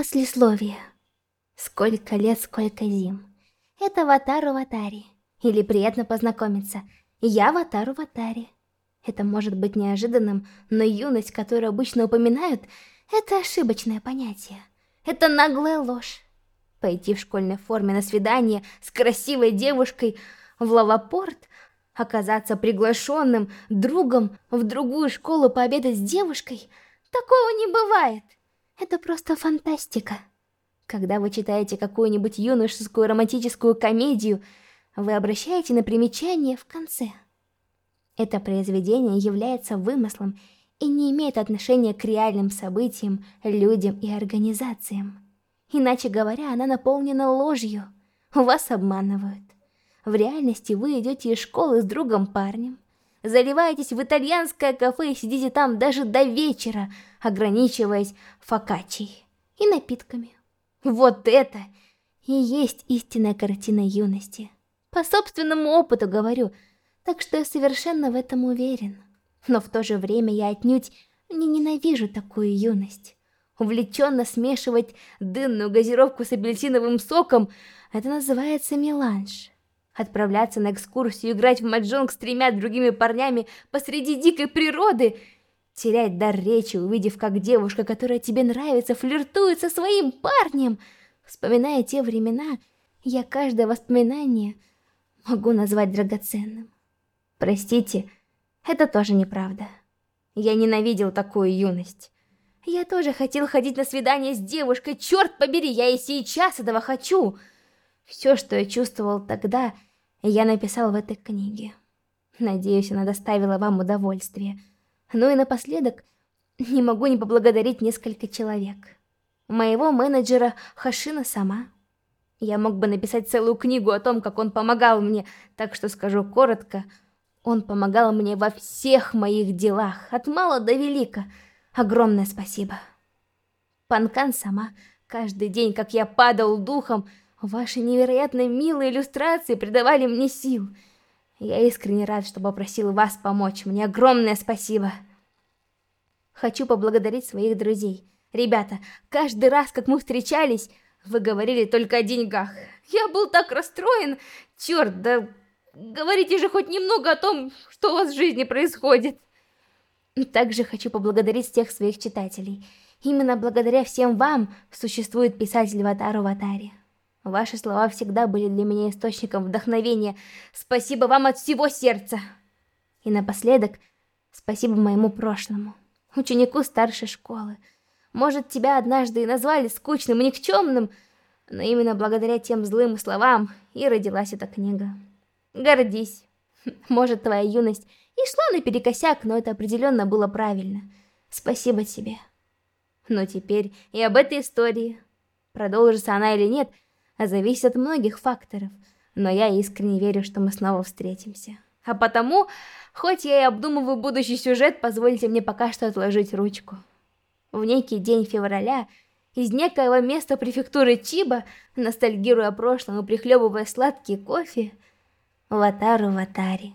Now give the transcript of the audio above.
Послесловие. Сколько лет, сколько зим. Это Ватару Ватари. Или приятно познакомиться. Я Ватару Ватари. Это может быть неожиданным, но юность, которую обычно упоминают, это ошибочное понятие. Это наглая ложь. Пойти в школьной форме на свидание с красивой девушкой в лавапорт, оказаться приглашенным другом в другую школу пообедать с девушкой, такого не бывает. Это просто фантастика. Когда вы читаете какую-нибудь юношескую романтическую комедию, вы обращаете на примечание в конце. Это произведение является вымыслом и не имеет отношения к реальным событиям, людям и организациям. Иначе говоря, она наполнена ложью. Вас обманывают. В реальности вы идете из школы с другом парнем, заливаетесь в итальянское кафе и сидите там даже до вечера, ограничиваясь фокачей и напитками. Вот это и есть истинная картина юности. По собственному опыту говорю, так что я совершенно в этом уверен. Но в то же время я отнюдь не ненавижу такую юность. Увлеченно смешивать дынную газировку с апельсиновым соком, это называется меланж. Отправляться на экскурсию, играть в маджонг с тремя другими парнями посреди дикой природы, терять дар речи, увидев, как девушка, которая тебе нравится, флиртует со своим парнем. Вспоминая те времена, я каждое воспоминание могу назвать драгоценным. Простите, это тоже неправда. Я ненавидел такую юность. Я тоже хотел ходить на свидание с девушкой, черт побери, я и сейчас этого хочу. Все, что я чувствовал тогда, я написал в этой книге. Надеюсь, она доставила вам удовольствие. Ну и напоследок, не могу не поблагодарить несколько человек. Моего менеджера Хашина сама. Я мог бы написать целую книгу о том, как он помогал мне, так что скажу коротко. Он помогал мне во всех моих делах, от мала до велика. Огромное спасибо. Панкан сама, каждый день, как я падал духом, Ваши невероятно милые иллюстрации придавали мне сил. Я искренне рад, что попросил вас помочь. Мне огромное спасибо. Хочу поблагодарить своих друзей. Ребята, каждый раз, как мы встречались, вы говорили только о деньгах. Я был так расстроен. Черт, да говорите же хоть немного о том, что у вас в жизни происходит. Также хочу поблагодарить всех своих читателей. Именно благодаря всем вам существует писатель Ватару Ватари. Ваши слова всегда были для меня источником вдохновения. Спасибо вам от всего сердца. И напоследок, спасибо моему прошлому, ученику старшей школы. Может, тебя однажды и назвали скучным и никчемным, но именно благодаря тем злым словам и родилась эта книга. Гордись. Может, твоя юность и шла наперекосяк, но это определенно было правильно. Спасибо тебе. Но теперь и об этой истории. Продолжится она или нет, а зависит от многих факторов, но я искренне верю, что мы снова встретимся. А потому, хоть я и обдумываю будущий сюжет, позвольте мне пока что отложить ручку. В некий день февраля из некоего места префектуры Чиба, ностальгируя о прошлом и прихлебывая сладкий кофе, Ватару Ватари.